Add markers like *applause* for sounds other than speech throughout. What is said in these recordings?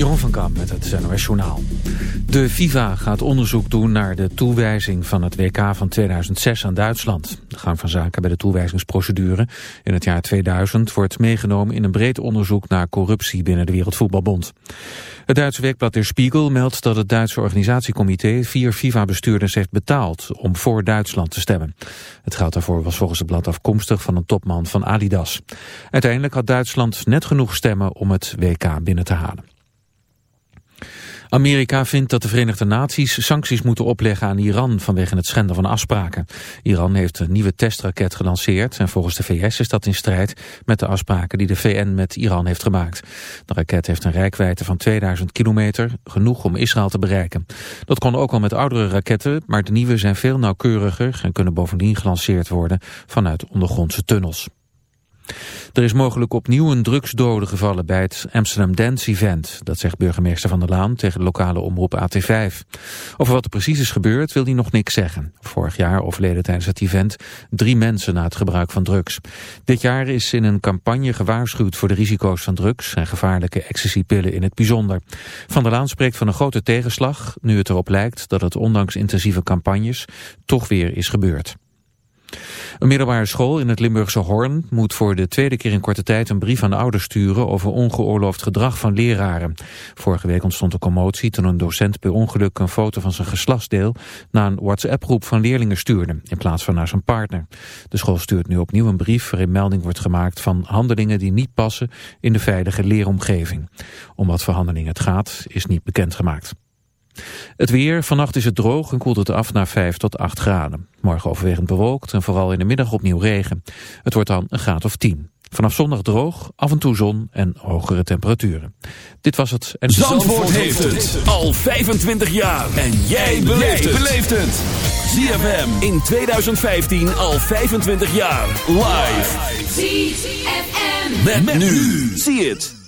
Jeroen van Kamp met het NOS Journaal. De FIFA gaat onderzoek doen naar de toewijzing van het WK van 2006 aan Duitsland. De gang van zaken bij de toewijzingsprocedure in het jaar 2000 wordt meegenomen in een breed onderzoek naar corruptie binnen de Wereldvoetbalbond. Het Duitse werkblad Der Spiegel meldt dat het Duitse organisatiecomité vier FIFA-bestuurders heeft betaald om voor Duitsland te stemmen. Het geld daarvoor was volgens het blad afkomstig van een topman van Adidas. Uiteindelijk had Duitsland net genoeg stemmen om het WK binnen te halen. Amerika vindt dat de Verenigde Naties sancties moeten opleggen aan Iran vanwege het schenden van afspraken. Iran heeft een nieuwe testraket gelanceerd en volgens de VS is dat in strijd met de afspraken die de VN met Iran heeft gemaakt. De raket heeft een rijkwijde van 2000 kilometer, genoeg om Israël te bereiken. Dat kon ook al met oudere raketten, maar de nieuwe zijn veel nauwkeuriger en kunnen bovendien gelanceerd worden vanuit ondergrondse tunnels. Er is mogelijk opnieuw een drugsdode gevallen bij het Amsterdam Dance Event. Dat zegt burgemeester Van der Laan tegen de lokale omroep AT5. Over wat er precies is gebeurd wil hij nog niks zeggen. Vorig jaar overleden tijdens het event drie mensen na het gebruik van drugs. Dit jaar is in een campagne gewaarschuwd voor de risico's van drugs... en gevaarlijke ecstasypillen in het bijzonder. Van der Laan spreekt van een grote tegenslag... nu het erop lijkt dat het ondanks intensieve campagnes toch weer is gebeurd. Een middelbare school in het Limburgse Hoorn moet voor de tweede keer in korte tijd een brief aan de ouders sturen over ongeoorloofd gedrag van leraren. Vorige week ontstond een commotie toen een docent per ongeluk een foto van zijn geslachtsdeel naar een WhatsApp-groep van leerlingen stuurde, in plaats van naar zijn partner. De school stuurt nu opnieuw een brief waarin melding wordt gemaakt van handelingen die niet passen in de veilige leeromgeving. Om wat voor handelingen het gaat is niet bekendgemaakt. Het weer, vannacht is het droog en koelt het af naar 5 tot 8 graden. Morgen overwegend bewolkt en vooral in de middag opnieuw regen. Het wordt dan een graad of 10. Vanaf zondag droog, af en toe zon en hogere temperaturen. Dit was het. En Zandvoort, heeft het al 25 jaar. En jij beleeft het. ZFM in 2015 al 25 jaar. Live. ZFM. met nu. Zie het.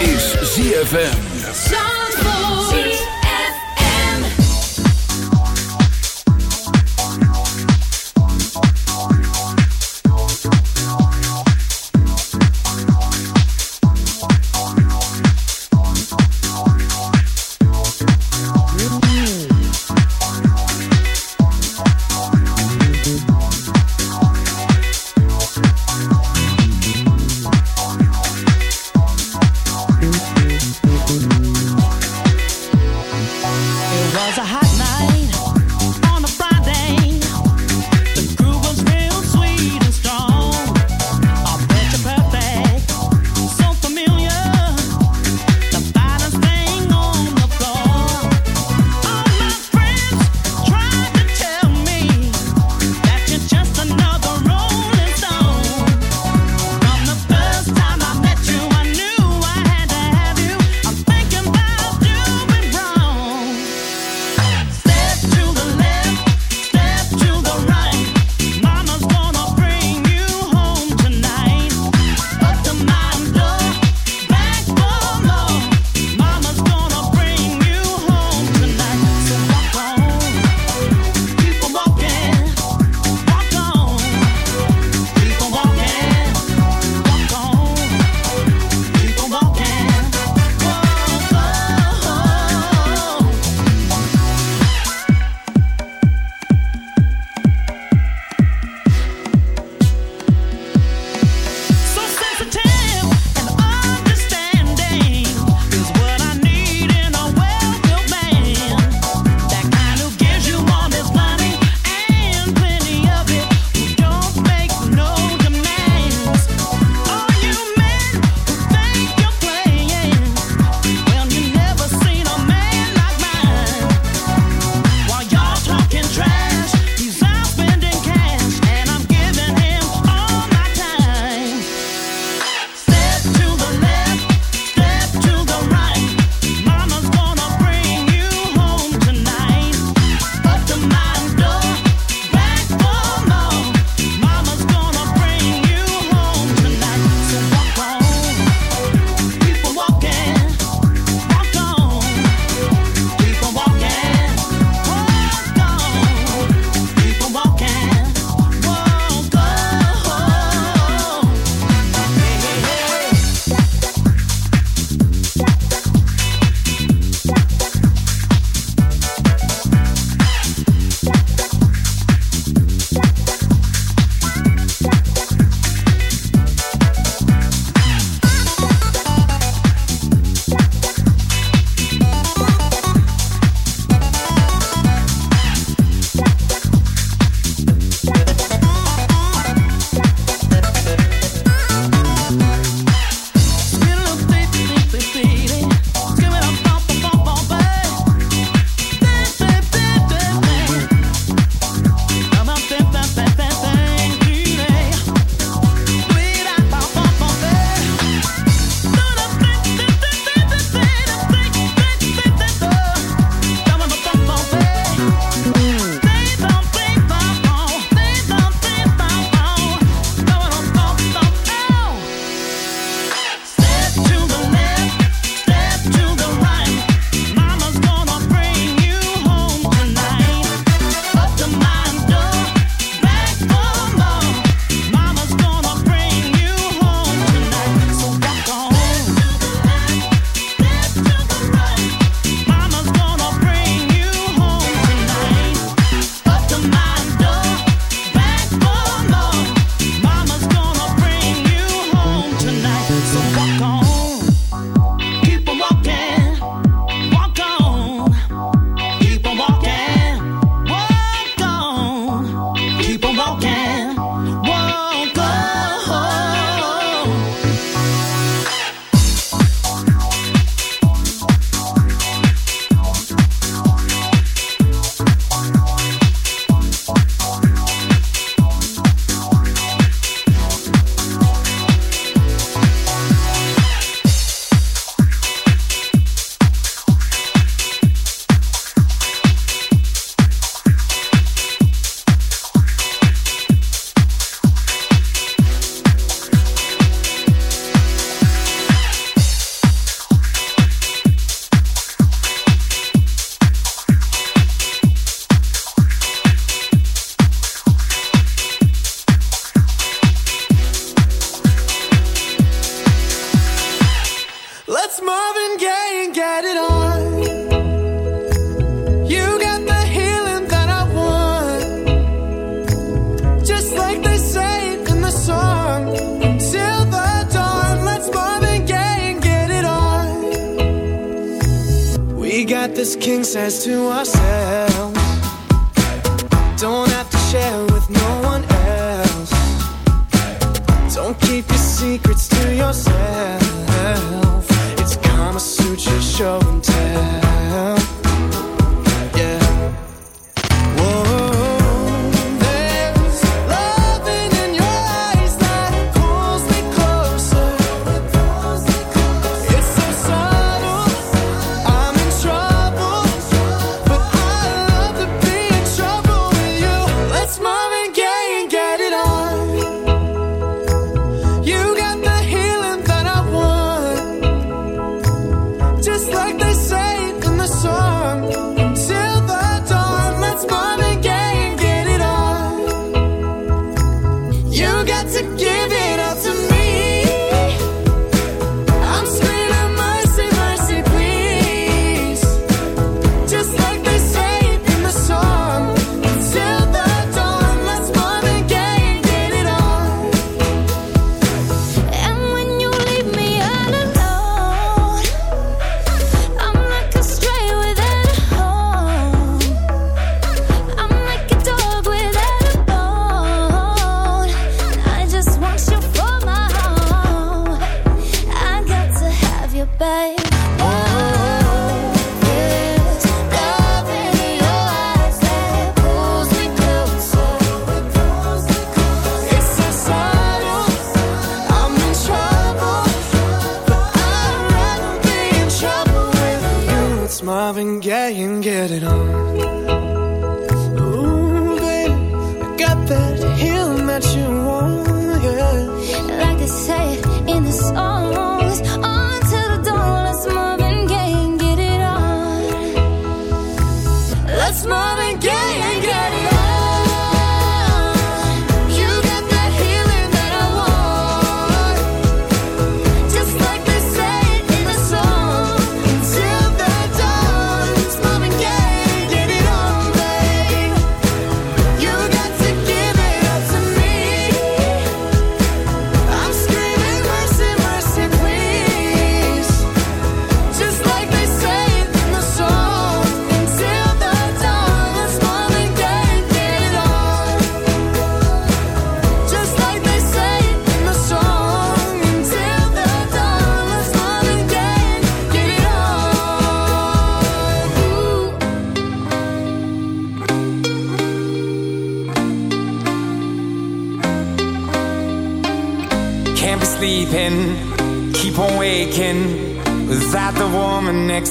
is ZFM. Secrets to yourself.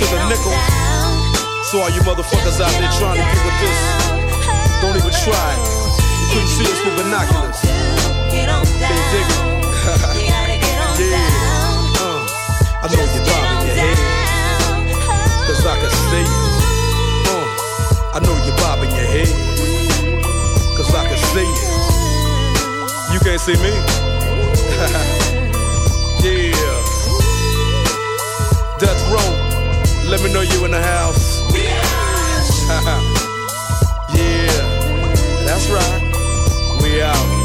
To the nickel. So all you motherfuckers out there trying to get with this, don't even try. You couldn't see us with binoculars. They dig it. *laughs* yeah. Uh, I know you're bobbing your head, cause I can see you. Uh, I know you're bobbing your head, cause I can see you. You can't see me? *laughs* yeah. Death row, let me know you in the house. *laughs* yeah, that's right. We out.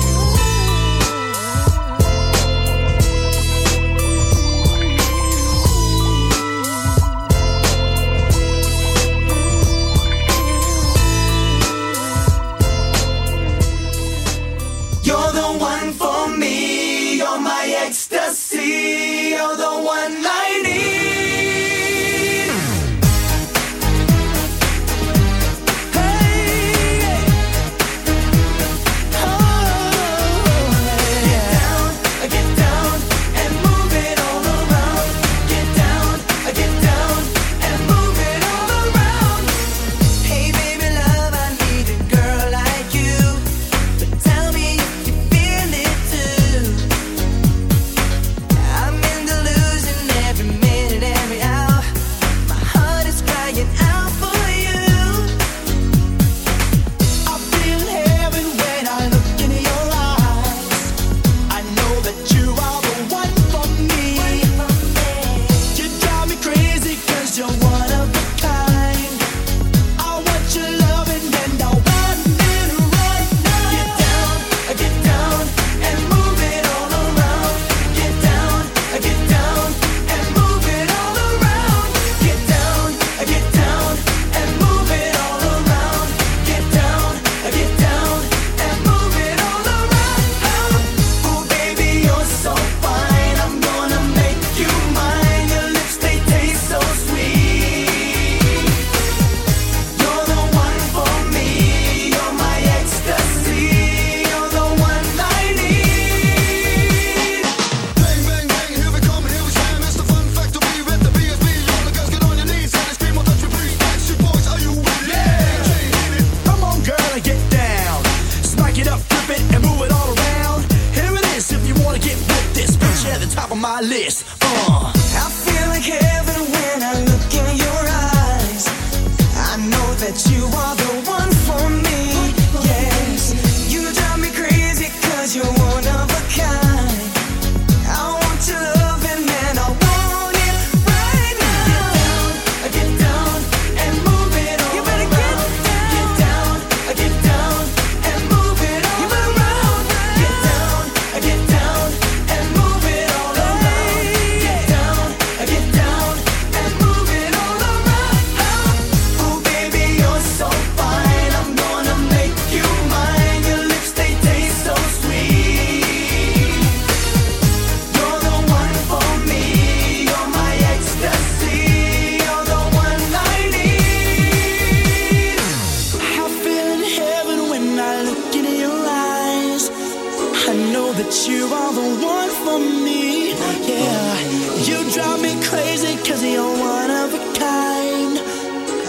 that you are the one for me. Yeah, you drive me crazy cause you're one of a kind.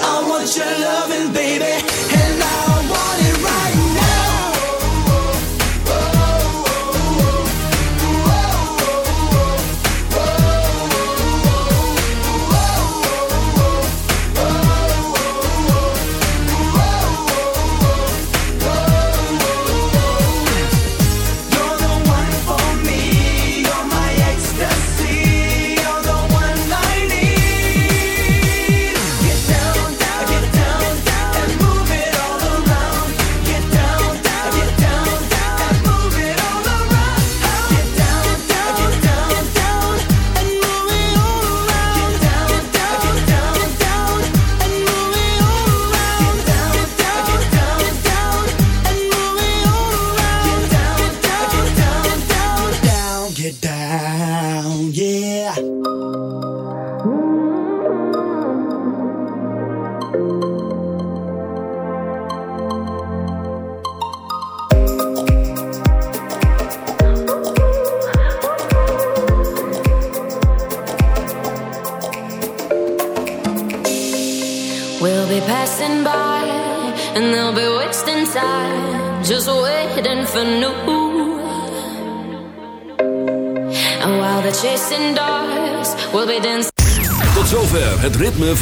I want your loving, baby.